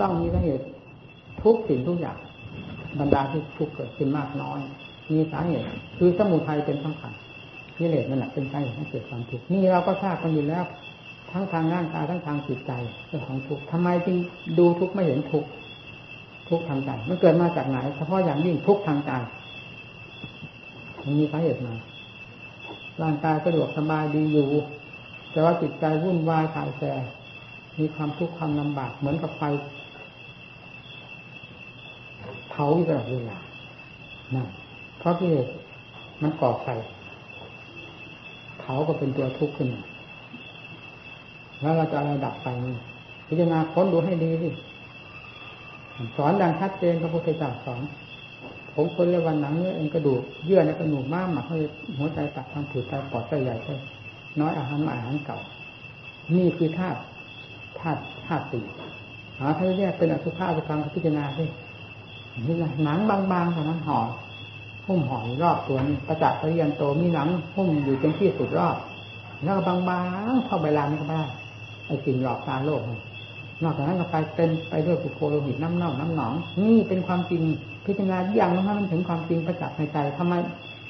ต้องมีสาเหตุทุกสิ่งทุกอย่างบรรดาที่ทุกเกิดขึ้นมากน้อย มีสาเหตุคือสมุทัยเป็นสำคัญกิเลสนั่นแหละเป็นสาเหตุให้เกิดความทุกข์นี่เราก็ทราบกันอยู่แล้ว ทั้งทางร่างกายทั้งทางจิตใจเรื่องของทุกข์ทำไมจึงดูทุกข์ไม่เห็นทุกข์ทุกข์ทางใจมันเกิดมาจากไหนเฉพาะอย่างยิ่งทุกข์ทางใจมันมีสาเหตุมาร่างกายสะดวกสบายดีอยู่ แต่ว่าจิตใจวุ่นวายถ่ายแสมีความทุกข์ความลำบากเหมือนกับไฟาอยู่ตลอดเวลานั่นเพราะที่มันก่อไฟเผาก็เป็นตัวทุกข์ขึ้นมาแล้วเราจะอะไรดับไฟนี่พิจารณาค้นดูให้ดีสิสอนดังชัดเจนพระพุทธเจ้าสอน ผมคนเรียกวันหนังเนื้อเอ็นกระดูกเยื่อในกระดูกม้ามหมักให้หัวใจตับทางผืดไตปอดไตใหญ่ไตน้อยอาหารอาหารเก่า นี่คือธาตุธาตุธาตุสี่หาถ้านแยกเป็นอสุภะอสุพังพิจารณาสิ นี่นะหนังบางๆเท่นั้นห่อหุ้มห่อรอบตัวนี้ประจักษ์เรียนโตมีหนังหุ้มอยู่จนที่สุดรอบแล้วก็บางๆเข้าใบลานนี่ก็ได้ไอ้สิ่งหลอกตาโลกนอกจากนั้นก็ไปเต็มไปด้วยปุโคโลหิตน้ำเน่าน้ำหนอง นี่เป็นความจริงพิจารณาอย่างนั้นมันถึงความจริงประจักษ์ในใจทำไม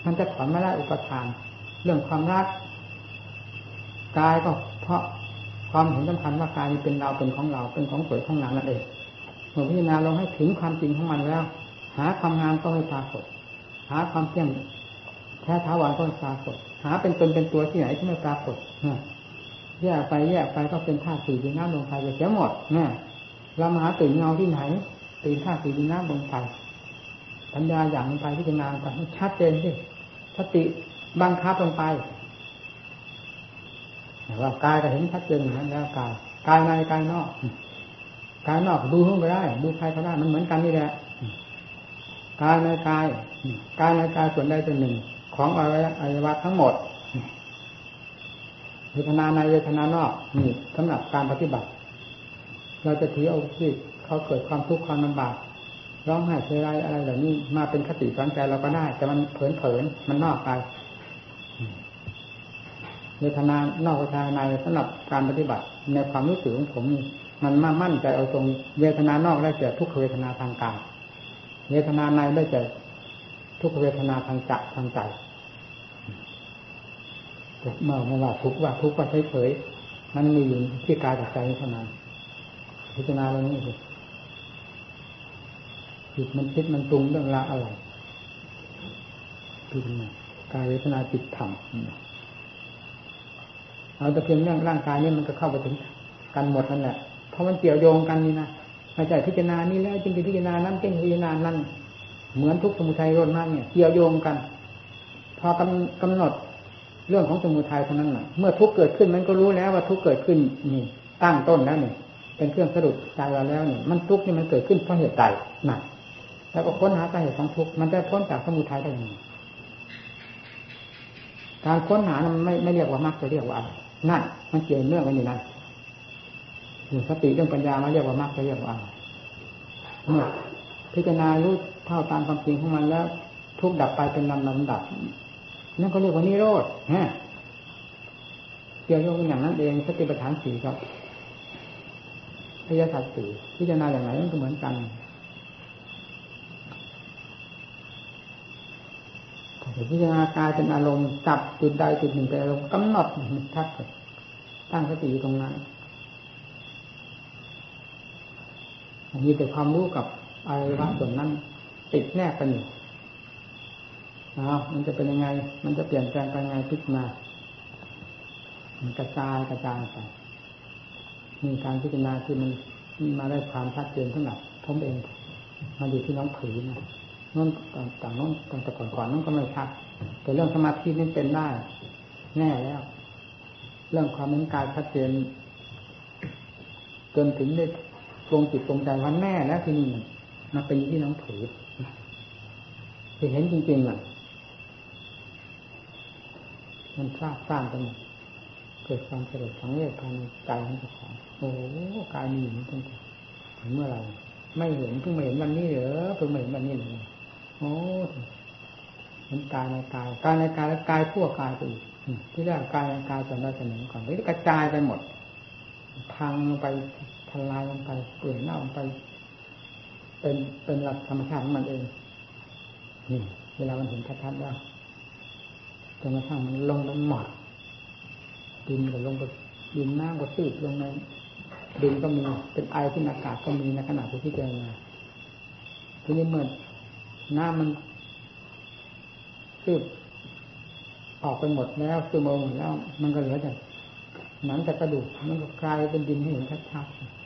มันจะถอนไม่ได้อุปทาน เรื่องความรักกายก็เพราะความเห็นสำคัญว่ากายนี้เป็นเราเป็นของเราเป็นของสวยของหลังนั่นเอง มื่อพิจารณาลงให้ถึงความจริงของมันแล้ว หาความงามก็ไม่ปรากฏหาความเที่ยงแท้ท้าวันก็ไม่ปรากฏหาเป็นตนเป็นตัวที่ไหนที่ไม่ปรากฏแยกไปแยกไปก็เป็นธาตุสี่ดินน้ำลมไฟไปเสียหมดเนี่ยเรามาหาตื่นเงาที่ไหน ตื่นธาตุสี่ดินน้ำลมไฟปัญญาอย่างลงไปพิจารณาไปให้ชัดเจนสิสติบังคับลงไปว่ากายก็เห็นชัดเจนอย่างนั้นแล้วกายกายในกายนอก กายนอกดูห้องก็ได้ ดูใครก็ได้มันเหมือนกันนี่แหละกายในกายกายในกายส่วนใดส่วนหนึ่ง ของอวัยวะทั้งหมดเวทนาในเวทนานอกนี่สำหรับการปฏิบัติ เราจะถือเอาที่เขาเกิดความทุกข์ความลำบากร้องไห้เสียไรอะไรเหล่านี้มาเป็นคติสอนใจเราก็ได้ แต่มันเผลนๆมันนอกไปเวทนานอกเวทนาในสำหรับการปฏิบัติในความรู้สึกของผม มันมามั่นใจเอาตรงเวทนานอกได้เจอทุกขเวทนาทางกายเวทนาในได้เจอทุกขเวทนาทางจักทางใจเมื่อไม่ว่าทุกว่าทุกว่าเฉยๆมันมีอยู่ที่กายกับใจเท่านั้นพิจารณาเรื่องนี้สิจิตมันคิดมันปรุงเรื่องละอะไรพิจารณากายเวทนาจิตธรรมเอาแต่เพียงเรื่องร่างกายนี่มันก็เข้าไปถึงกันหมดนั่นแหละ ราะมันเกี่ยวโยงกันนี่นะม่ใช่พิจารณานี่แล้วจึงไปพิจารณานั้นจึงพิจารณานั้น เหมือนทุกสมุทัยรนมากเนี่ยเกี่ยวโยงกัน พอกำกำหนดเรื่องของสมุทัยเท่านั้นแหละเมื่อทุกเกิดขึ้นมันก็รู้แล้วว่าทุกเกิดขึ้นนี่ตั้งต้นแล้วเนี่ยเป็นเครื่องสรุปใจเราแล้วเนี่ยมันทุกข์นี่มันเกิดขึ้นเพราะเหตุใดหนักแล้วก็ค้นหาสาเหตุของทุกข์มันจะพ้นจากสมุทัยได้ยังไงการค้นหามันไม่ไม่เรียกว่ามรรคจะเรียกว่าอะไรนั่นมันเกี่ยวเนื่องกันอยู่นั่น อยู่สติเรื่องปัญญามาเรียกว่ามรรคจะเรียกว่าเมื่อพิจารณารู้เท่าตามความจริงของมันแล้ว ทุกดับไปเป็นลำลำดับนั่นก็เรียกว่านิโรธฮะเกี่ยวโยงอย่างนั้นเองสติปัฏฐานสี่ครับพยาสัตสี่พิจารณาอย่างไรมันก็เหมือนกันพิจารณากายเป็นอารมณ์จับจุดใดจุดหนึ่งเป็นอารมณ์กำหนดทัดตั้งสติอยู่ตรงนั้น มีแต่ความรู้กับอวัยวะส่วนนั้น ติดแนบกันอยู่อ้าวมันจะเป็นยังไง มันจะเปลี่ยนแปลงไปยังไงพิจารณามันกระจายกระจายไปมีการพิจารณาที่มันมาได้ความชัดเจนสำหรับผมเอง มาอยู่ที่น้องผืนนะนั่นต่างนั่นต่างแต่ก่อนก่อนนั่นก็ไม่ชัดแต่เรื่องสมาธินี่เป็นได้ แน่แล้ว เรื่องความเป็นกายชัดเจนจนถึงได้ ตรงจิตตรงใจว่าแน่แล้วที่นี่มาเป็นที่น้องผือเห็นจริงๆอะมันทราบสร้างกันเกิดความสลดสังเวชภายในใจของเจ้าของโอ้กายมีอยู่ตั้งแต่เมื่อไรไม่เห็นเพิ่งมาเห็นวันนี้เหรอเพิ่งมาเห็นวันนี้เลยโอ้มันกายในกายกายในกายแล้วกายทั่วกายไปอีกที่แรกกายในกายจะได้เสนอก่อนนี่กระจายไปหมดพังไป ทลายลงไปเปลี่ยนหน้าลงไป เป็นเป็นหลักธรรมชาติของมันเองนี่เวลามันเห็นชัดๆแล้วจนกระทั่งมันลงไปหมดดินก็ลงไปดินน้ำก็ซีดลงในดินก็มีเป็นไอขึ้นอากาศก็มีในขณะที่พิจารณาทีนี้เมื่อน้ำมันซีดออกไปหมดแล้วซึมออกหมดแล้ว มันก็เหลือแต่หนังแต่กระดูกมันก็กลายเป็นดินให้เห็นชัดๆ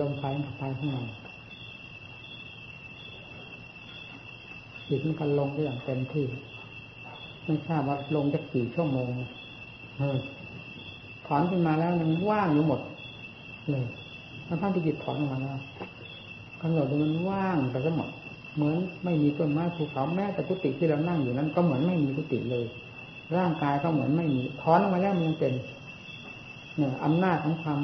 ลมไฟมันไปข้างในจิตมันก็ลงได้อย่างเต็มที่ไม่ทราบว่าลงจะกี่ชั่วโมงเออถอนขึ้นมาแล้วมันว่างอยู่หมดเลยแล้วท่านที่จิตถอนออกมาแล้วกำหนดดูมันว่างไปก็หมดเหมือนไม่มีต้นไม้ภูเขาแม้แต่กุฏิที่เรานั่งอยู่นั้น ก็เหมือนไม่มีกุฏิเลย ร่างกายก็เหมือนไม่มีถอนออกมาแล้วมันยังเป็นเนี่ยอำนาจของความ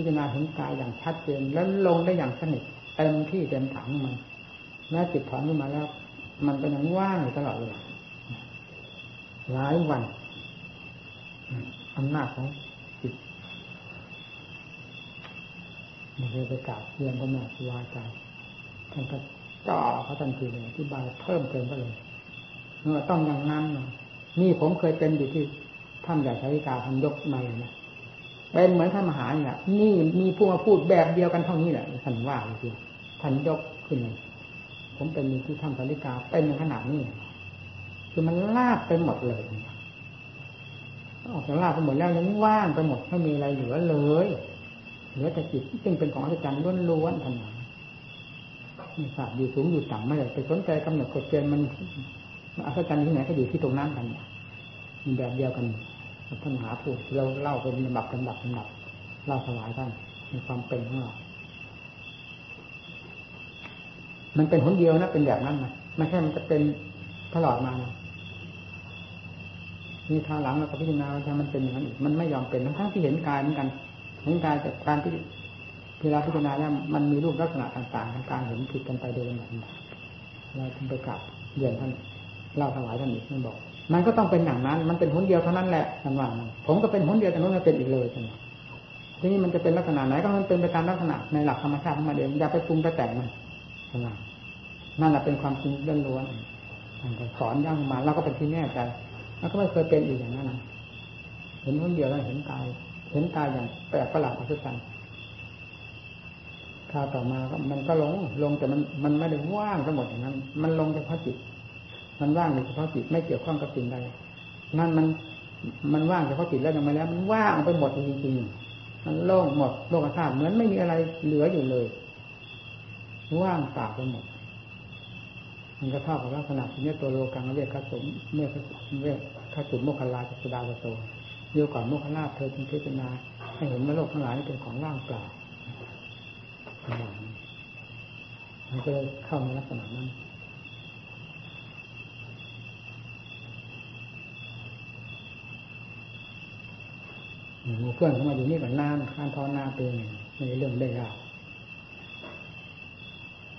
พิจารณาเห็นกายอย่างชัดเจนแล้วลงได้อย่างสนิทเต็มที่เต็มถังมันแม้จิตถอนขึ้นมาแล้ว มันเป็นอย่างว่างอยู่ตลอดเลยหลายวันอำนาจของจิตมันเลยไปกราบเรียนพระแม่ครูอาจารย์ท่านก็จ่อเขาทันทีเลยอธิบายเพิ่มเติมก็เลยเมื่อต้องอย่างนั้นนี่ผมเคยเป็นอยู่ที่ท่านใหญ่ชาวิกาท่านยกมาเลยนะ เป็นเหมือนท่านมหาเนี่ยนี่มีผู้มาพูดแบบเดียวกันเท่านี้แหละท่านว่าเลยท่านยกขึ้นเลยผมเป็นมีที่ท่านาวิกาเป็นขนาดนี้ คือมันลาบไปหมดเลยออกจากลาบไปหมดแล้วยังว่างไปหมดไม่มีอะไรเหลือเลยเหลือแต่จิตซึ่งเป็นของอัศจรรย์ล้วนๆทันนั้นมีศาสตร์อยู่สูงอยู่ต่ำไม่ได้ไปสนใจกำหนดกฎเกณฑ์มันอัศจรรย์ที่ไหนก็อยู่ที่ตรงนั้นกันมีแบบเดียวกัน ท่านหาพูดเราเล่าเป็นลำดับลำดับลำดับเล่าถวายท่านมีความเป็นของเรามันเป็นหนเดียวนะเป็นแบบนั้นนะไม่ใช่มันจะเป็นตลอดมานะมีทางหลังเราก็พิจารณาว่ามันเป็นอย่างนั้นอีกมันไม่ยอมเป็นทั้งที่เห็นกายเหมือนกันเห็นกายแต่การที่เวลาพิจารณาเนี่ยมันมีรูปลักษณะต่างๆทางการเห็นผิดกันไปโดยลำดับเราถึงไปกลับเรียนท่านเล่าถวายท่านอีกท่านบอก มันก็ต้องเป็นอย่างนั้น มันเป็นหนเดียวเท่านั้นแหละท่านว่าผมก็เป็นหนเดียวแต่นู้นไม่เป็นอีกเลยท่านทีนี้มันจะเป็นลักษณะไหนก็มันเป็นไปตามลักษณะในหลักธรรมชาติของมันเองอย่าไปปรุงไปแต่งมันท่านว่านั่นแหละเป็นความจริงล้วนๆท่านสอนย่างมาเราก็เป็นที่แน่ใจแล้วก็ไม่เคยเป็นอีกอย่างนั้นเห็นคนเดียวแล้วเห็นกาย เห็นกายอย่างแปลกประหลาดอัศจรรย์คราต่อมาก็มันก็ลง ลงแต่มันมันไม่ได้ว่างทั้งหมดอย่างนั้น มันลงเฉพาะจิต มันว่างเฉพาะจิตไม่เกี่ยวข้องกับสิ่งใดนั่นมันมันว่างเฉพาะจิตแล้วยังไม่แล้ว มันว่างไปหมดจริงๆมันโล่งหมดโลกธาตุเหมือนไม่มีอะไรเหลืออยู่เลย ว่างเปล่าไปหมดมันก็เท่ากับลักษณะที่นี้ตัวโลกังเรียกขสมเมื่อเรียกขสุมโมคลาจัสดาโตเดียวก่อนโมคลาเธอจึงพิจารณาให้เห็นว่าโลกทั้งหลายเป็นของว่างเปล่ามันก็เลยเข้าในลักษณะนั้น เพื่อนเข้ามาอยู่นี่กับนานการทอนาเป็นในเรื่องได้ยาก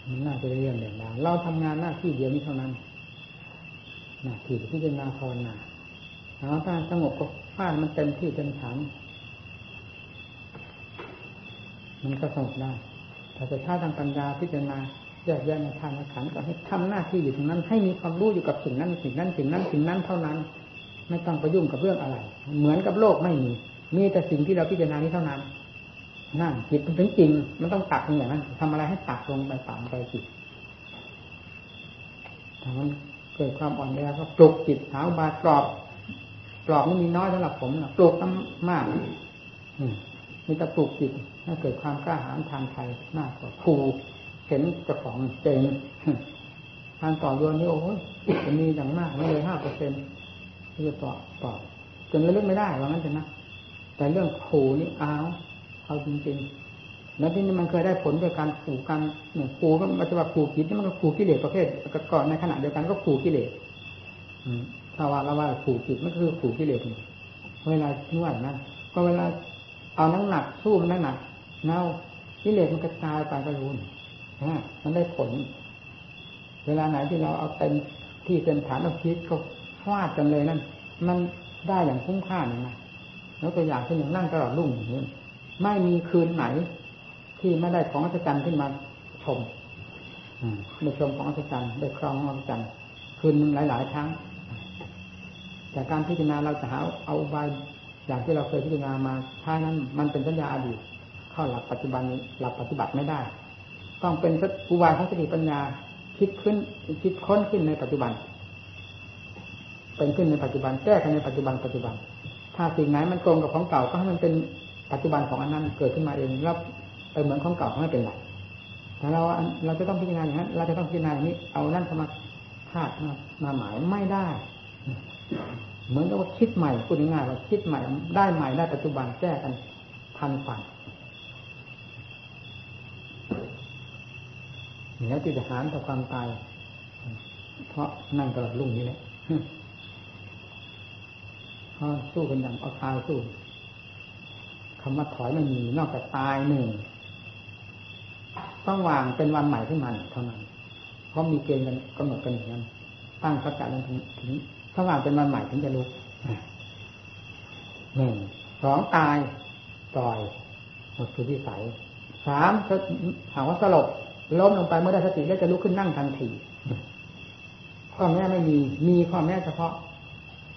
มันน่าจะเรื่องเด่นดาวเราทำงานหน้าที่เดียวนี้เท่านั้นหน้าที่ที่จะนาภาวนาหาถ้าสงบก็ฟาดมันเต็มที่เต็มฐานมันก็สงบได้แต่จะช้าทางปัญญาพิจารณาแยกแยะในทางขันก็ให้ทำหน้าที่อยู่ตรงนั้น ให้มีความรู้อยู่กับสิ่งนั้นสิ่งนั้นสิ่งนั้นสิ่งนั้นเท่านั้น ไม่ต้องไปยุ่งกับเรื่องอะไร เหมือนกับโลกไม่มี มีแต่สิ่งที่เราพิจารณานี้เท่านั้นนั่นจิตมันถึงจริง มันต้องตักอย่างนั้นทำอะไรให้ตักลงไปตามไปจิตถ้ามันเกิดความอ่อนแอก็ปลุกจิตหาบาปลอบปลอบไม่มีน้อยสำหรับผมนะปลุกต้องมากมีแต่ปลุกจิตให้เกิดความกล้าหาญทางไทยมากกว่าครูเห็นเจ้าของเจงทางต่อรวนนี่โอ้ยจะมีอย่างมากไม่เลยห้าเปอร์เซ็นต์ที่จะต่อต่อจนระลึกไม่ได้ว่างั้นจะนะ แต่เรื่องขู่นี่อ้าวเอาจริงๆแล้วที่นี่มันเคยได้ผลโดยการขู่กันเนี่ยขู่ก็มันจะว่าขู่จิตนี่มันก็ขู่กิเลสประเภทก่อนในขณะเดียวกันก็ขู่กิเลสถ้าว่าเราว่าขู่จิตมันคือขู่กิเลสเวลานวดนะก็เวลาเอาน้ำหนักสู้มันน้ำหนักเน่ากิเลสมันกระจายไปก็รู้มันได้ผล เวลาไหนที่เราเอาเต็มที่เต็มฐานเอาคิดก็ฟาดกันเลยนั่นมันได้อย่างคุ้มค่าเลยนะ แล้วตัวอย่างเช่นอย่างนั่งตลอดรุ่งอย่างนี้ไม่มีคืนไหน ที่ไม่ได้ของอัศจรรย์ขึ้นมาชมได้ชมของอัศจรรย์ได้ครองของอัศจรรย์คืนหลาย ๆ ครั้ง จากการพิจารณาเราจะหาเอาใบอย่างที่เราเคยพิจารณามาท้ายนั้น มันเป็นสัญญาอดีตเข้าหลักปัจจุบันหลักปฏิบัติไม่ได้ ต้องเป็นอุบายของสติปัญญาคิดขึ้นคิดค้นขึ้นในปัจจุบัน เป็นขึ้นในปัจจุบันแก้กันในปัจจุบันปัจจุบัน ถ้าสิ่งไหนมันตรงกับของเก่าก็ให้มันเป็นปัจจุบันของอันนั้นเกิดขึ้นมาเองแล้วไปเหมือนของเก่าไม่เป็นไรแต่เราเราจะต้องพิจารณาอย่างนั้นเราจะต้องพิจารณาอย่างนี้ เอานั่นเข้ามาคาดมามาหมายไม่ได้ เหมือนกับว่าคิดใหม่พูดง่ายๆว่าคิดใหม่ได้ใหม่ได้ปัจจุบันแก้กันทันฝันเหนือที่จะหารต่อความตาย เพราะนั่งตลอดลุ่งนี้แหละ สู้กันอย่างเอาตายสู้คำว่าถอยไม่มีนอกจากตายหนึ่งต้องวางเป็นวันใหม่ขึ้นมาเท่านั้นเพราะมีเกณฑ์กันกำหนดกันอย่างนั้นตั้งสัจจะนั้นถึงถ้าวางเป็นวันใหม่ถึงจะลุกหนึ่งสองตายปล่อยหมดคือที่ใสสามถามว่าสลบล้มลงไปเมื่อได้สติแล้วจะลุกขึ้นนั่งทันทีข้อแม่ไม่มี มีข้อแม่เฉพาะ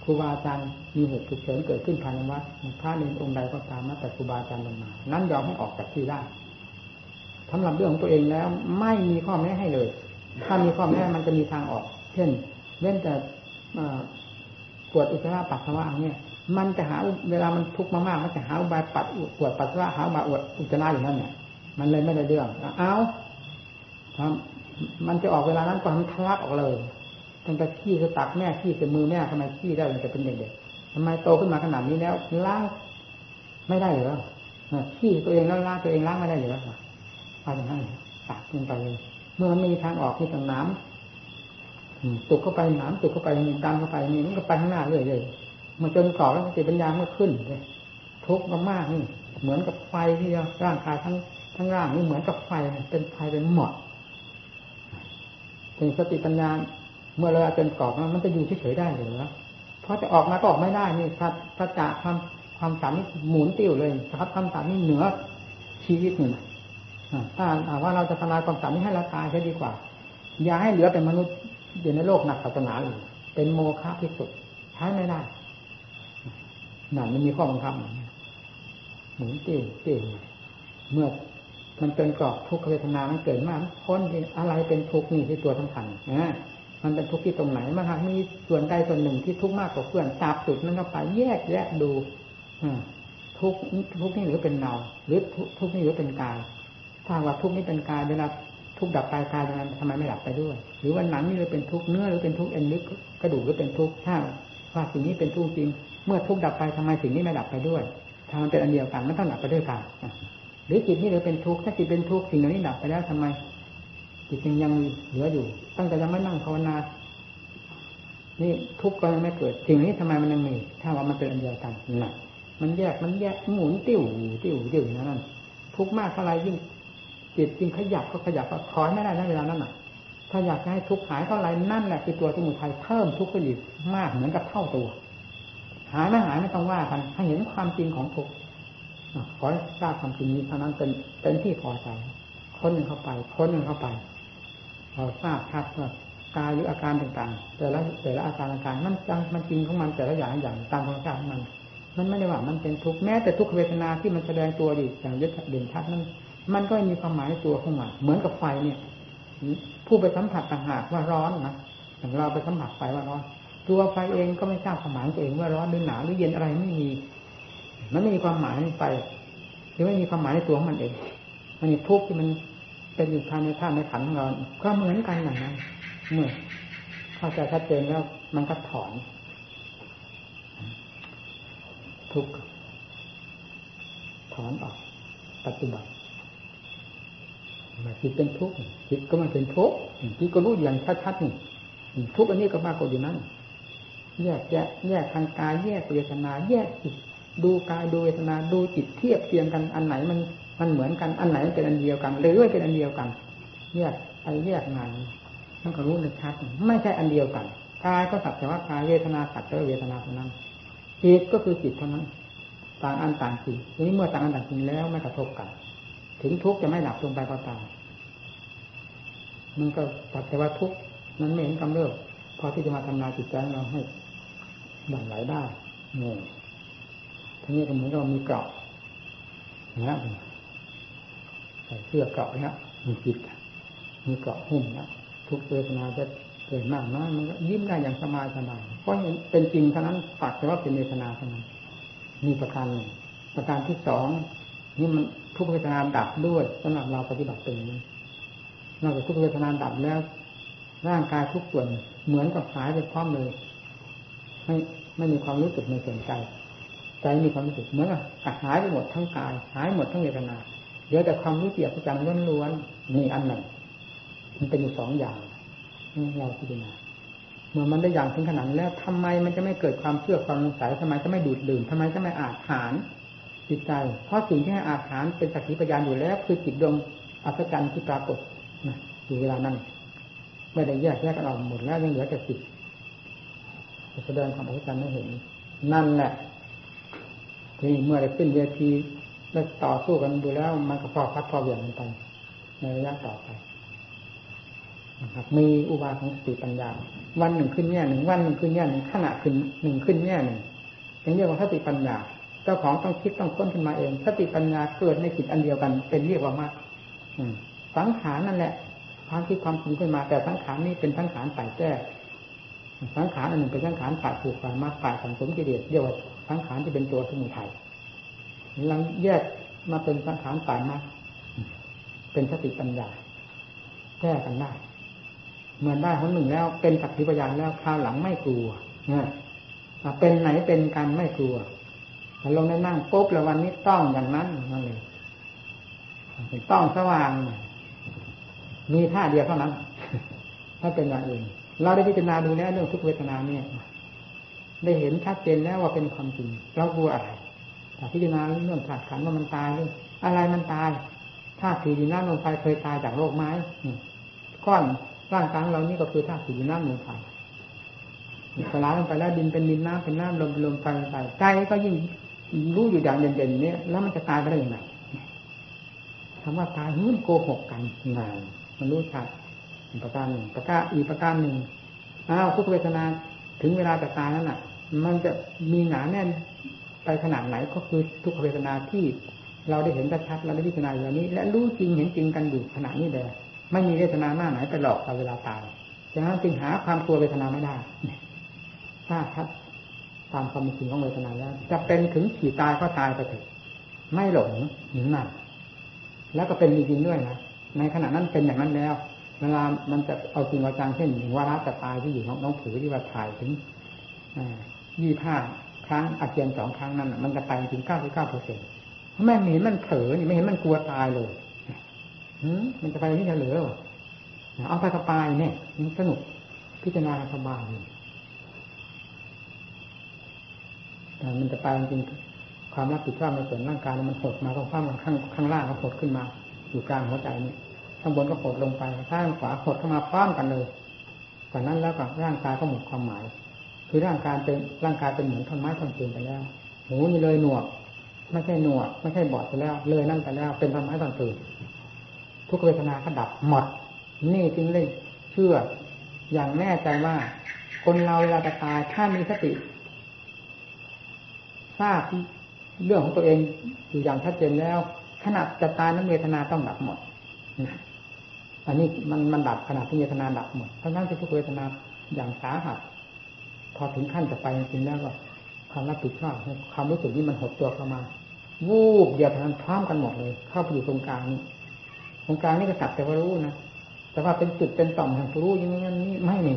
ครูบาอาจารย์มีเหตุฉุกเฉินเกิดขึ้นภายในวัดพระเนรองค์ใดก็ตามนะแต่ครูบาอาจารย์ลงมา นั้นยอมให้ออกจากที่ได้สำหรับเรื่องของตัวเองแล้ว ไม่มีข้อแม้ให้เลย ถ้ามีข้อแม้มันจะมีทางออก เช่นเว้นแต่ปวดอุจจาระปัสสาวะเนี่ย มันจะหาเวลามันทุกข์มากๆมันจะหาอุบายปัดปวดปัสสาวะหาอุบายอุจจาระอยู่นั่นเนี่ยมันเลยไม่ได้เรื่องเอามันจะออกเวลานั้นก็มันทะลักออกเลย ตั้งแต่ขี้จะตักแม่ขี้จะมือแม่ทำไมขี้ได้มันจะเป็นเด็กๆทำไมโตขึ้นมาขนาดนี้แล้วล้างไม่ได้หรือขี้ตัวเองแล้วล้างตัวเองล้างไม่ได้หรือเอาอย่างนั้นตักลงไปเลยเมื่อมันไม่มีทางออกมีแต่น้ำตุกเข้าไปน้ำตุกเข้าไปดันเข้าไปนี่มันก็ไปข้างหน้าเรื่อยๆมันจนก่อแล้วสติปัญญาเมื่อขึ้นเลยทุกข์มากนี่เหมือนกับไฟที่ร่างกายทั้งทั้งร่างนี่เหมือนกับไฟเป็นไฟเป็นหมดถึงสติปัญญา เมื่อเราเป็นกรอบมันจะอยู่เฉยๆได้หรือเพราะจะออกมาก็ออกไม่ได้นี่พระพระจ่าความความสามนี่หมุนติ้วเลยครับความสามนี่เหนือชีวิตหนึ่งถ้าว่าเราจะทำลายความสามนี้ให้ละตายใช่ดีกว่า อย่าให้เหลือเป็นมนุษย์อยู่ในโลกหนักศาสนาอยู่เป็นโมฆะที่สุดใช้ไม่ได้นั่นมันมีข้อบังคับหมุนติ้วติ้วเมื่อมันเป็นกรอบทุกขเวทนามันเกิดมากพ้นอะไรเป็นทุกข์นี่ที่ตัวสำคัญนะ มันเป็นทุกข์ที่ตรงไหนมันหากมีส่วนใดส่วนหนึ่งที่ทุกข์มากกว่าเพื่อนจับจุดนั้นเข้าไปแยกแยะดูทุกทุกนี่หรือเป็นเนาหรือทุกข์นี่หรือเป็นกายถ้าว่าทุกข์นี้เป็นกายเวลาทุกข์ดับไปกายอย่างนั้นทำไมไม่ดับไปด้วย หรือว่าหนังนี่หรือเป็นทุกข์เนื้อหรือเป็นทุกข์เอ็นลึกกระดูกหรือเป็นทุกข์ถ้าว่าสิ่งนี้เป็นทุกข์จริง เมื่อทุกข์ดับไปทำไมสิ่งนี้ไม่ดับไปด้วยถ้ามันเป็นอันเดียวกันมันต้องดับไปด้วยกันหรือจิตนี่หรือเป็นทุกข์ถ้าจิตเป็นทุกข์สิ่งเหล่านี้ดับไปแล้วทำไม จิตยังยังเหลืออยู่ ตั้งแต่ยังไม่นั่งภาวนา นี่ทุกข์ก็ยังไม่เกิดสิ่งนี้ทำไมมันยังมี ถ้าว่ามันเป็นอันเดียวกันน่ะมันแยกมันแยกหมุนติ้วติ้วติ้วนั่นทุกข์มากเท่าไรยิ่งจิตจริงขยับก็ขยับก็ถอยไม่ได้ในเวลานั้นน่ะถ้าอยากให้ทุกข์หายเท่าไรนั่นแหละคือตัวสมุทัยเพิ่มทุกข์ขึ้นอีกมากเหมือนกับเท่าตัว หายไม่หายไม่ต้องว่ากันให้เห็นความจริงของทุกข์ขอทราบความจริงนี้เท่านั้นเป็นเป็นที่พอใจค้นเข้าไปค้นเข้าไป เราทราบชัดว่ากายหรืออาการต่างๆ แต่ละแต่ละอาการอาการมันจังมันจริงของมันแต่ละอย่างอย่างตามธรรมชาติของมัน มันไม่ได้ว่ามันเป็นทุกข์แม้แต่ทุกขเวทนาที่มันแสดงตัวอยู่อย่างยึดเด่นชัดนั้นมันก็มีความหมายในตัวของมันเหมือนกับไฟเนี่ย ผู้ไปสัมผัสต่างหากว่าร้อนนะอย่างเราไปสัมผัสไฟว่าร้อน ตัวไฟเองก็ไม่ทราบความหมายตัวเองว่าร้อนหรือหนาวหรือเย็นอะไรไม่มีมันไม่มีความหมายในไปหรือไม่มีความหมายในตัวของมันเอง มันทุกข์ที่มัน เป็นอยู่ภายในท่าในขันของเราก็เหมือนกันอย่างนั้นเมื่อเข้าใจชัดเจนแล้วมันก็ถอน ทุกข์ถอนออกปฏิบัติจิตเป็นทุกข์จิตก็มันเป็นทุกข์จิตก็รู้อย่างชัดๆนี่ทุกข์อันนี้ก็มากกว่าอยู่นั้นแยกแยกแยกทางกายแยกเวทนา แยกจิตดูกายดูเวทนาดูจิตเทียบเทียงกันอันไหนมัน มันเหมือนกันอันไหนเป็นอันเดียวกัน หรือเป็นอันเดียวกันแยกไปแยกงานมันก็รู้ในชัดไม่ใช่อันเดียวกันกายก็สักแต่ว่ากายเวทนาสักแต่ว่าเวทนาเท่านั้นจิตก็คือจิตเท่านั้นต่างอันต่างจริงทีนี้เมื่อต่างอันต่างจริงแล้วไม่กระทบกัน ถึงทุกข์จะไม่ดับลงไปก็ตามมันก็ตัดแต่ว่าทุกข์นั้นไม่เห็นกำเริบพอที่จะมาทำลายจิตใจเราให้บั่นไหลได้งงทีนี้ก็เหมือนเรามีเกราะนะ ใส่เสื้อเกราะนะมีจิตมีเกาะหุ้มนะทุกเวทนาจะเกิดมากน้อยมันก็ยิ้มได้อย่างสบายสบายเพราะเป็นจริงเท่านั้นฝักแต่ว่าเป็นเวทนาเท่านั้นมีประการหนึ่งประการที่สองนี่มันทุกเวทนาดับด้วยสำหรับเราปฏิบัติเป็นนี้นอกจากทุกเวทนาดับแล้ว ร่างกายทุกส่วนเหมือนกับหายไปพร้อมเลยไม่ไม่มีความรู้สึกในส่วนใจใจมีความรู้สึกเหมือนกับหายไปหมดทั้งกาย หายหมดทั้งเวทนา เหลือแต่ความรู้เกียบประจังล้วนๆนี่อันหนึ่ง มันเป็นอยู่สองอย่างเราพิจารณาเมื่อมันได้อย่างถึงขนาดแล้วทำไมมันจะไม่เกิดความเชื่อความสงสัยทำไมจะไม่ดูดดื่มทำไมจะไม่อาจหารจิตใจ เพราะสิ่งที่ให้อาหารเป็นสักขีพยานอยู่แล้ว คือจิตดวงอัศจรรย์ที่ปรากฏนะอยู่เวลานั้นไม่ได้แยกแยกกันออกหมดแล้วยังเหลือแต่จิตแสดงความอัศจรรย์ให้เห็น นั่นแหละที่เมื่อได้ขึ้นเวที ได้ต่อสู้กันดูแล้ว มันก็พอพัดพอเหวี่ยงกันไปในระยะต่อไปนะครับมีอุบาของสติปัญญา วันหนึ่งขึ้นแง่หนึ่งวันหนึ่งขึ้นแง่หนึ่งขณะขึ้นหนึ่งขึ้นแง่หนึ่งอย่างเรียกว่าสติปัญญา เจ้าของต้องคิดต้องค้นขึ้นมาเองสติปัญญาเกิดในจิตอันเดียวกัน เป็นเรียกว่ามากสังขารนั่นแหละ ความคิดความปรุงขึ้นมา แต่สังขารนี้เป็นสังขารฝ่ายแก้สังขารอันหนึ่งเป็นสังขารฝ่ายผูกฝ่ายมากฝ่ายสังสมกิเลสเรียกว่าสังขารที่เป็นตัวสมุทัย หลังแยกมาเป็นสังขารฝ่ายมาเป็นสติปัญญาแก้กันได้ เมื่อได้คนหนึ่งแล้ว เป็นสักขีพยานแล้วคราวหลังไม่กลัวเนี่ยเป็นไหนเป็นกันไม่กลัวแต่ลงได้นั่งปุ๊บแล้ววันนี้ต้องอย่างนั้นนั่นเลยต้องสว่าง มีท่าเดียวเท่านั้น ถ้าเป็นอย่างอื่นเราได้พิจารณาดูแล้วเรื่องทุกเวทนาเนี่ย ได้เห็นชัดเจนแล้วว่าเป็นความจริงเรากลัวอะไร พิจารณาเรื่องขาดขันว่ามันตายเรื่องอะไรมันตายถ้าถือดินน้ำลงไปเคยตายจากโรคไหมก้อนร่างกายเรานี่ก็คือธาตุสี่น้ำลมไฟสลายลงไปแล้วดินเป็นดินน้ำเป็นน้ำลมเป็นลมไฟไปใจก็ยิ่งรู้อยู่อย่างเด่นๆนี้แล้วมันจะตายไปได้ยังไงคำว่าตายมันโกหกกันงานมันรู้ชัดประการหนึ่งประการอีกประการหนึ่งอ้าวทุกเวทนาถึงเวลาจะตายนั่นแหละมันจะมีหนาแน่น ไปขนาดไหนก็คือทุกขเวทนาที่เราได้เห็นชัดๆเราได้พิจารณาอย่างนี้ และรู้จริงเห็นจริงกันอยู่ขณะนี้เลยไม่มีเวทนาหน้าไหนไปหลอกเราเวลาตายดังนั้นจึงหาความกลัวเวทนาไม่ได้ถ้าทัดตามความจริงของเวทนาแล้ว จะเป็นถึงขี่ตายก็ตายไปเถอะไม่หลงหรือนั่นแล้วก็เป็นจริงด้วยนะในขณะนั้นเป็นอย่างนั้นแล้ว เวลามันจะเอาจริงเอาจังเช่นอย่งว่ารัจะตายที่อยู่น้องน้องผือที่ว่าถ่ายถึงยี่ห้า ครั้งอาเจียนสองครั้งนั้นมันจะไปถึงเก้าสิบเก้าเปอร์เซ็นต์ไม่เห็นมันเผลอนไม่เห็นมันกลัวตายเลยมันจะไปที่จะเหลือเอาไปสบายเนี่ยมันสนุกพิจารณาสบายแต่มันจะไปจริงความรับผิดชอบในส่วนร่างกายมันหดมาตรงข้างข้างข้างล่างก็หดขึ้นมา อยู่กลางหัวใจนี่ข้างบนก็หดลงไปข้างขวาหดเข้ามาพร้อมกันเลยจากนั้นแล้วกับร่างกายก็หมดความหมาย คือร่างกายเป็นร่างกายเป็นเหมือนท่อนไม้ท่อนเตียนไปแล้วหูนี่เลยหนวก ไม่ใช่หนวก ไม่ใช่บอดไปแล้ว เลยนั่นไปแล้ว เป็นท่อนไม้ท่อนเตียนทุกเวทนาก็ดับหมด นี่จึงเลยเชื่อ อย่างแน่ใจว่า คนเราเวลาจะตายถ้ามีสติทราบเรื่องของตัวเองอยู่อย่างชัดเจนแล้วขณะจะตายนั้นเวทนาต้องดับหมดอันนี้มันมันดับขณะที่เวทนาดับหมดเพราะนั้นที่ทุกเวทนาอย่างสาหัส พอถึงขั้นจะไปจริงๆแล้วก็ความรับผิดชอบความรู้สึกนี้มันหดตัวเข้ามา วูบเดียวทันพร้อมกันหมดเลย เข้าไปอยู่ตรงกลางนี้ตรงกลางนี่ก็สักแต่ว่ารู้นะแต่ว่าเป็นจุดเป็นต่อมแห่งรู้อย่างนี้นี่ไม่มี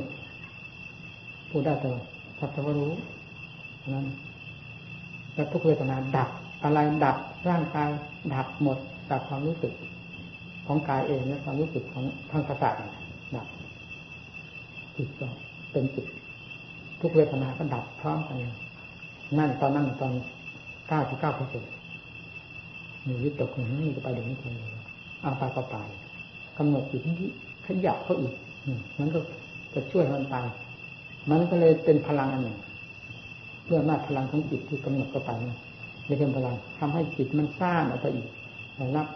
พูดได้แต่สักแต่ว่ารู้นั้นแล้วทุกเวทนาดับอะไรดับร่างกายดับหมดดับความรู้สึก ของกายเองและความรู้สึกของทางประสาทดับจิตก็เป็นจิต ทุกเวทนาก็ดับพร้อมกันนั่นตอนนั้นตอนเก้าสิบเก้าเปอร์เซ็นต์มีวิตกหนึ่งนี่จะไปเดี๋ยวนี้เลยเอาไปก็ไปกำหนดจิตขยับเขาอีกมันก็จะช่วยมันไป มันก็เลยเป็นพลังอันหนึ่งเรื่องหน้าพลังของจิตที่กำหนดเข้าไปนี่เป็นพลังทำให้จิตมันสร้างออกไปอีกรับ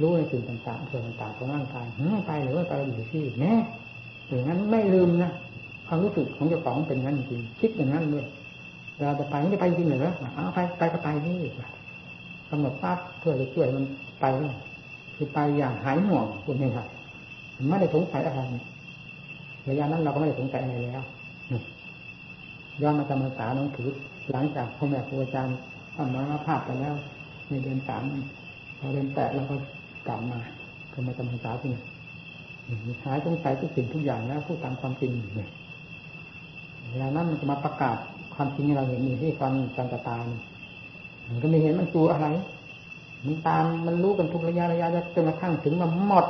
รู้ในสิ่งต่างๆส่วนต่างๆของร่างกายไม่ไปหรือว่าไปอยู่ที่แน่อย่างนั้นไม่ลืมนะ ความรู้สึกของเจ้าของเป็นงั้นจริงคิดอย่างนั้นเลยเราจะไปไม่จะไปจริงเหรือเอาไปไปก็ไปนี่กำหนดปั๊บเพื่อจะช่วยมันไปคือไปอย่างหายห่วงคุณเองครับไม่ได้สงสัยอะไรระยะนั้นเราก็ไม่ได้สงสัยอะไรแล้วย้อนมาจำพรรษาน้องถือหลังจากพ่อแม่ครูอาจารย์ทำมรณภาพไปแล้ว ในเดือนสามพอเดือนแปดเราก็กลับมาก็มาจำพรรษาที่นี่หายสงสัยทุกสิ่งทุกอย่างแล้วพูดตามความจริงเนี่ย เวลานั้นมันจะมาประกาศความจริงให้เราเห็นอยู่ที่ความจันตตามันก็ไม่เห็นมันตัวอะไร มันตามมันรู้กันทุกระยะระยะจนกระทั่งถึงมันหมด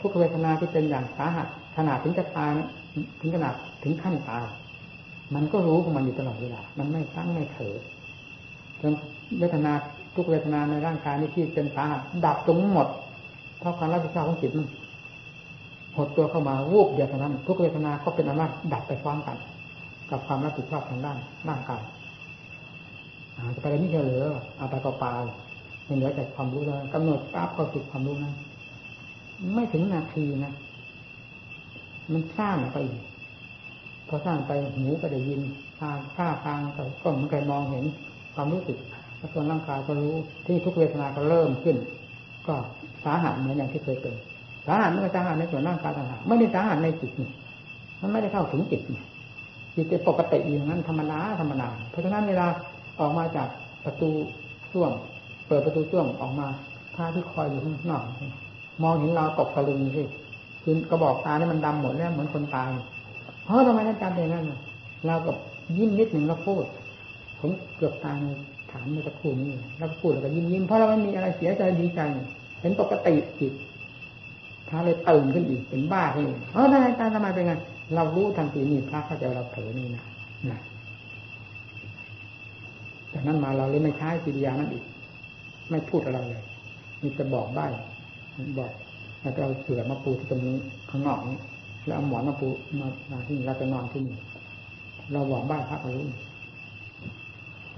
ทุกเวทนาที่เป็นอย่างสาหัสขนาดถึงจะตายถึงขนาดถึงขั้นตายมันก็รู้ของมันอยู่ตลอดเวลา มันไม่ตั้งไม่เถอจนเวทนาทุกเวทนาในร่างกายนี้ที่เป็นสาหัสดับตรงหมด เพราะความรับผิดชอบของจิตมันหดตัวเข้ามาวูบเดียวเท่านั้น ทุกเวทนาก็เป็นอำนาจดับไปพร้อมกัน กับความรับผิดชอบทางด้านร่างกายจะไปอะไรนี่เหลือเอาไปก็ไปไม่เหลือแต่ความรู้แล้วกำหนดปั๊บก็ติดความรู้นั้นไม่ถึงนาทีนะมันสร้างไปพอสร้างไปหูก็ได้ยินทางข้าทางก็มันก็มองเห็นความรู้สึกแล้วส่วนร่างกายก็รู้ที่ทุกเวทนาก็เริ่มขึ้น ก็สาหัสเหมือนอย่างที่เคยเป็นสาหัสมันก็สาหัสในส่วนร่างกายต่างหากไม่ได้สาหัสในจิตนี่มันไม่ได้เข้าถึงจิตนี่ จิตเป็นปกติอย่างนั้นธรรมดาธรรมดาเพราะฉะนั้นเวลาออกมาจากประตูช่วง เปิดประตูช่วงออกมาท่าที่คอยอยู่ข้างนอกมองเห็นเราตกตะลึงสิคือกระบอกตาเนี่ยมันดำหมดแล้วเหมือนคนตายเพราะทำไมท่านจำเป็นนั่นเรากับยิ้มนิดหนึ่งเราพูดผมเกือบตายถามเมื่อสักครู่นี้แล้วพูดแล้วก็ยิ้มยิ้มเพราะเราไม่มีอะไรเสียใจดีใจเห็นปกติจิตพระเลยตื่นขึ้นอีกเป็นบ้าขึ้นอีกเออทำไมตาทำไมเป็นไง เรารู้ทันทีนี่พระเข้าใจเราเผลอนี่นะนะจากนั้นมาเราเลยไม่ใช้กิริยานั้นอีก ไม่พูดอะไรเลยมีแต่บอกใบ้บอกแล้วก็เอาเสือมาปูที่ตรงนี้ข้างนอกนี้ แล้วเอาหมอนมาปูมามาที่นี่เราจะนอนที่นี่เราบอกบ้านพระรู้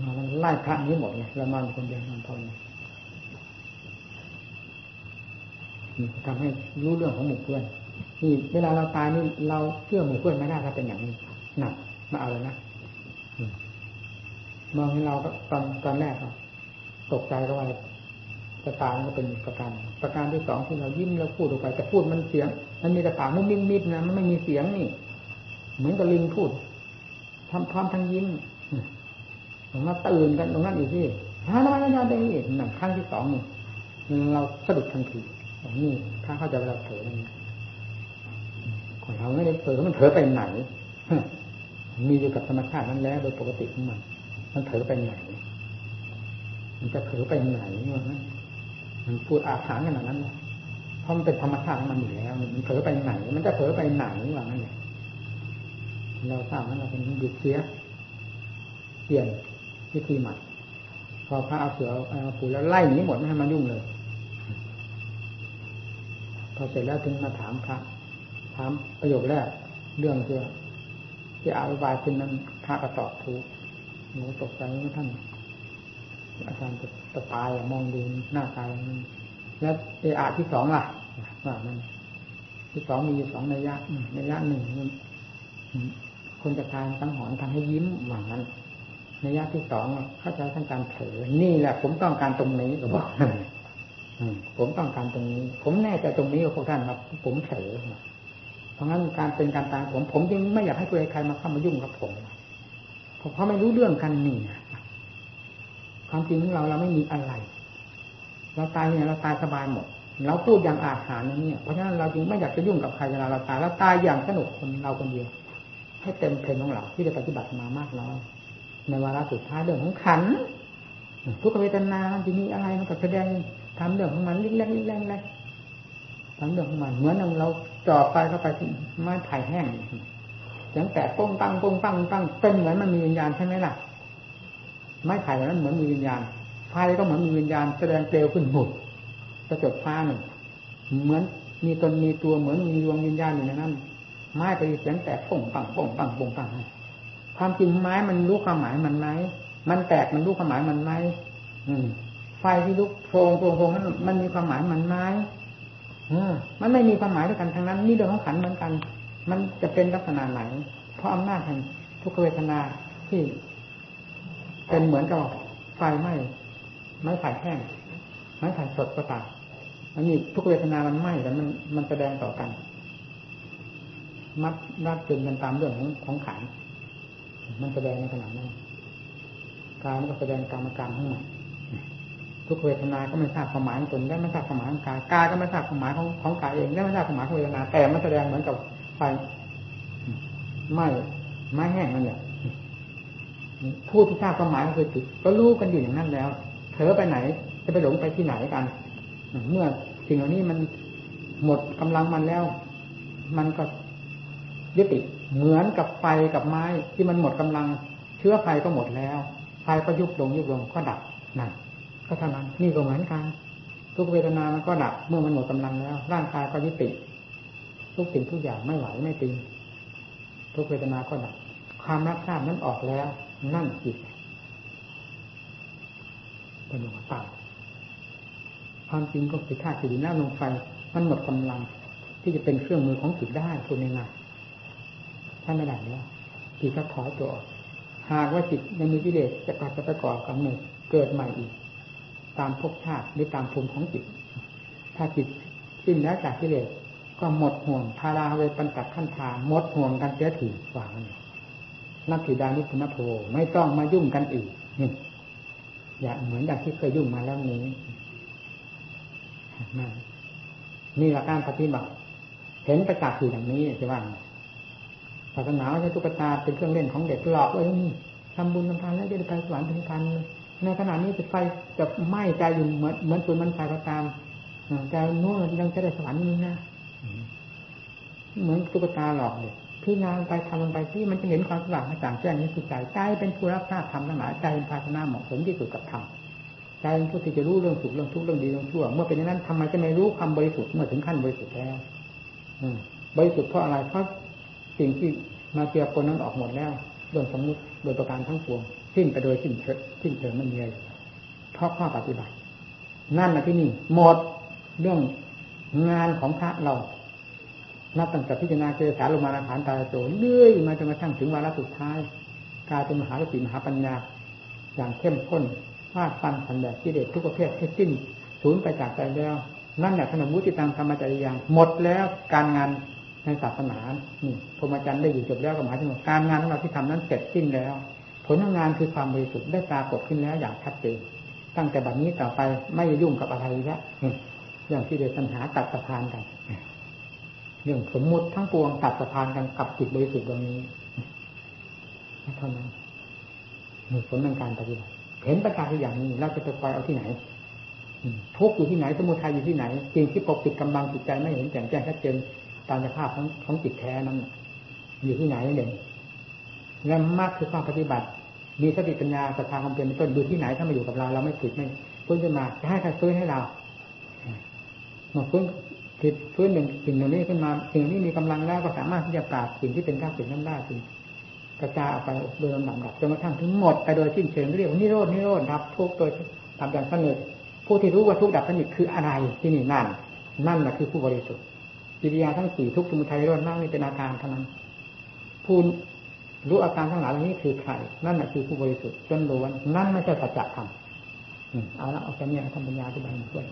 เราไล่พระนี้หมดเลยเรานอนคนเดียวนอนพอนี่ทำให้รู้เรื่องของหมู่เพื่อน นี่เวลาเราตายนี่เราเชื่อหมู่เพื่อนไม่ได้ถ้าเป็นอย่างนี้หนักมาเอาเลยนะมองให้เราก็ตอนตอนแรกตกใจก็ว่าจะตายก็เป็นประการประการที่สองที่เรายิ้มเราพูดออกไปแต่พูดมันเสียง มันมีกระปากมุ้งมิ้มิดนะมันไม่มีเสียงนี่ เหมือนกับลิงพูดทำพร้อมทั้งยิ้มผมว่าตื่นกันตรงนั้นอีกที่ฮานานานาได้หนังครั้งที่สองนี่เราสะดุดทันทีนี้ถ้าเข้าใจเราเผลอนั่ เราไม่ได้เผลอมันเผลอไปไหนมีอยู่กับธรรมชาตินั้นแล้ว โดยปกติของมัน มันเผลอไปไหน มันจะเผลอไปไหนวะมันพูดอาถรรพ์ขนาดนั้น เพราะมันเป็นธรรมชาติมันอยู่แล้ว มันเผลอไปไหน มันจะเผลอไปไหนวะนั่นเนี่ยเราทราบว่าเราเป็นหยุดเสียเปลี่ยนวิธีใหม่พอพระเอาเสือเอาปูแล้วไล่หนีหมดไม่ให้มันยุ่งเลย พอเสร็จแล้วถึงมาถามพระามประโยคแรก เรื่องที่ที่อาบายขึ้นนั้นพระก็ตอบถูกหนูตกใจว่าท่านอาจารย์จะจะตายมองดูหน้าตายแล้วเออาที่สองล่ะว่ามันที่สองมีอยู่สองในยะในยะหนึ่งคนจะทานตั้งหอนทำให้ยิ้มหวังนั้นในยะที่สองเข้าใจทั้งการเผลอนี่แหละ ผมต้องการตรงนี้ก็บอกผมต้องการตรงนี้ ผมแน่ใจตรงนี้กับพวกท่านครับ ผมเผลอ ราะงั้นการเป็นการตายผมผมจึงไม่อยากให้ใครมาเข้ามายุ่งกับผมเพราะไม่รู้เรื่องกันนี่ความจริงของเราเราไม่มีอะไร เราตายเนี่ยเราตายสบายหมดเราพูดอย่างอาหารนี่เพราะฉะนั้นเราจึงไม่อยากจะยุ่งกับใครเวลาเราตายเราตายอย่างสนุกคนเราคนเดียว ให้เต็มเพลงของเราที่ได้ปฏิบัติมามากน้อยในวาระสุดท้ายเรื่องของขันทุกเวทนาจะมีอะไรมันก็แสดงทำเรื่องของมันเล็กๆเล็กๆ ทำเรื่องของมันเหมือนเราจ่อไปเข้าไปที่ไม้ไผ่แห้งอย่างแต่ป้งตั้งป้งตั้งตั้งเป็นเหมือนมันมีวิญญาณใช่ไหมล่ะ ไม้ไผ่นั้นเหมือนมีวิญญาณไฟก็เหมือนมีวิญญาณแสดงเปลวขึ้นหมดกระจกฟ้าหนึ่งเหมือนมีตนมีตัวเหมือนมีดวงวิญญาณอยู่ในนั้นไม้ไปเสียงแตกป่งปังป่งปังป่งปังความจริงไม้มันรู้ความหมายมันไหมมันแตกมันรู้ความหมายมันไหมอืมไฟที่ลุกโพรงโพรงนั้นมันมีความหมายมันไหม มันไม่มีความหมายด้วยกันทั้งนั้น นี่เรื่องของขันเหมือนกัน มันจะเป็นลักษณะไหน เพราะอำนาจแห่งทุกขเวทนาที่เป็นเหมือนกับไฟไหม้ไม้ไผ่แห้งไม้ไผ่สดก็ตามอันนี้ทุกเวทนามันไหม้แต่มันมันแสดงต่อกัน มัดรัดจนกันตามเรื่องของของขันมันแสดงในขณะนั้นการก็แสดงกรรมการทั้งหมด ทุกเวทนา ก็ไม่ทราบความหมายของตนได้ไม่ทราบความหมายของกายกายก็ไม่ทราบความหมายของของกายเองได้ไม่ทราบความหมายของเวทนา แต่มันแสดงเหมือนกับไฟไหม้ไม้แห้งนั่นแหละผู้ที่ทราบความหมายก็คือจิตก็รู้กันอยู่อย่างนั้นแล้วเธอไปไหน จะไปหลงไปที่ไหนกัน เมื่อสิ่งเหล่านี้มันหมดกำลังมันแล้ว มันก็ยุติเหมือนกับไฟกับไม้ที่มันหมดกำลัง เชื้อไฟก็หมดแล้ว ไฟก็ยุบลงยุบลงก็ดับนั่น ก็เท่านั้นนี่ก็เหมือนกันทุกเวทนามันก็ดับเมื่อมันหมดกำลังแล้ว ร่างกายก็ยุติทุกสิ่งทุกอย่างไม่ไหวไม่ติงทุกเวทนาก็ดับความรับทราบนั้นออกแล้ว นั่นจิตเป็นหลวงตาความจริงก็คือธาตุสี่น้ำลมไฟมันหมดกำลัง ที่จะเป็นเครื่องมือของจิตได้คุณในงานถ้าไม่ได้แล้วจิตก็ถอยตัวออกหากว่าจิตยังมีกิเลสจะปัดจะไปก่อกับหมู่เกิดใหม่อีก ตามภพชาติหรือตามภูมิของจิต ถ้าจิตสิ้นแล้วจากกิเลสก็หมดห่วงพาราเวปันตัดขั้นทาหมดห่วงกันเสียถีหวังนักถิดานิพุนโภไม่ต้องมายุ่งกันอีกนี่อย่าเหมือนอย่างที่เคยยุ่งมาแล้วนี้นี่หลักการปฏิบัติเห็นประจักษ์อยู่อย่างนี้ใช่ไหมศาสนาไม่ใช่ตุ๊กตาเป็นเครื่องเล่นของเด็กหลอกเลยนี่ทำบุญทำทานแล้วจะได้ไปสวรรค์เป็นพัน ในขณะนี้จะไฟจะไหม้ใจอยู่เหมือนเหมือนปืนมันไฟก็ตามแต่นู้นยังจะได้สวรรค์นี่นะเหมือนตุ๊กตาหลอกเลยพี่งานไปทำมันไปที่มันจะเห็นความสว่างกระจ่างแจ้งนี้คือใจใจเป็นผู้รับทราบธรรมทั้งหลายใจเป็นภาชนะเหมาะสมที่สุดกับธรรมใจเป็นผู้ที่จะรู้เรื่องสุขเรื่องทุกข์เรื่องดีเรื่องชั่ว เมื่อเป็นอย่างนั้นทำไมจะไม่รู้ความบริสุทธิ์เมื่อถึงขั้นบริสุทธิ์แล้วบริสุทธิ์เพราะอะไรเพราะสิ่งที่มาเกี่ยวคนนั้นออกหมดแล้วเรื่องสมมติโดยประการทั้งปวง สิ้นไปโดยสิ้นเชิงสิ้นเชิงมันมีอะไรเพราะข้อปฏิบัติ นั่นนะที่นี่หมดเรื่องงานของพระเรานับตั้งแต่พิจารณาเจสาลมานาฐานตาโจเลื่อยมาจนกระทั่งถึงวาระสุดท้ายกลายเป็นมหาสติมหาปัญญา อย่างเข้มข้นฟาดฟันขันแบบที่เด็ดทุกประเภทให้สิ้นสูญไปจากใจแล้ว นั่นแหละขนมุติตังธรรมจริยังหมดแล้วการงานในศาสนานี่พรหมจรรย์ได้อยู่จบแล้วก็หมายถึงการงานของเราที่ทำนั้นเสร็จสิ้นแล้ว ลของงานคือความบริสุทธิ์ได้ปรากฏขึ้นแล้วอย่างชัดเจนตั้งแต่บัดนี้ต่อไปไม่ยุ่งกับอะไรแล้วเรื่องที่เดชัญหาตัดสะพานกันเรื่องสมมุติทั้งปวงตัดสะพานกันกับจิตบริสุทธิ์ตรงนี้เท่านั้นมีผลในการปฏิบัติเห็นประการที่อย่างนี้เราจะไปคอยเอาที่ไหนทุกอยู่ที่ไหนสมุทัยอยู่ที่ไหนจริงที่ปกปิดกำบังจิตใจไม่เห็นแจ่มแจ้งชัดเจนตามสภาพของของจิตแท้นั้นอยู่ที่ไหนเด่นและมากคือความปฏิบัติ มีสติปัญญาศรัทธาความเพียรเป็นต้นอยู่ที่ไหนถ้ามาอยู่กับเราเราไม่ผิดไม่ฟื้นขึ้นมาจะให้ใครฟื้นให้เรามาฟื้นผิดฟื้นหนึ่งสิ่งเหล่านี้ขึ้นมาสิ่งนี้มีกำลังแล้วก็สามารถที่จะปราบสิ่งที่เป็นข้าศึกนั้นได้จริงกระจายออกไปโดยลำดับดับจนกระทั่งถึงหมดไปโดยสิ้นเชิงเรียกว่านิโรดนิโรดดับทุกโดยทำอย่างสนิทผู้ที่รู้ว่าทุกดับสนิทคืออะไรที่นี่นั่นนั่นแหละคือผู้บริสุทธิ์กิริยาทั้งสี่ทุกสมุทัยรดนั่งนี่เป็นอาการเท่านั้นผู้ รู้อาการทั้งหลายเหล่านี้คือใคร นั่นแหละคือผู้บริสุทธิ์จนล้วน นั่นไม่ใช่สัจธรรมเอาละเอาแค่นี้ทำปัญญาที่บางส่วย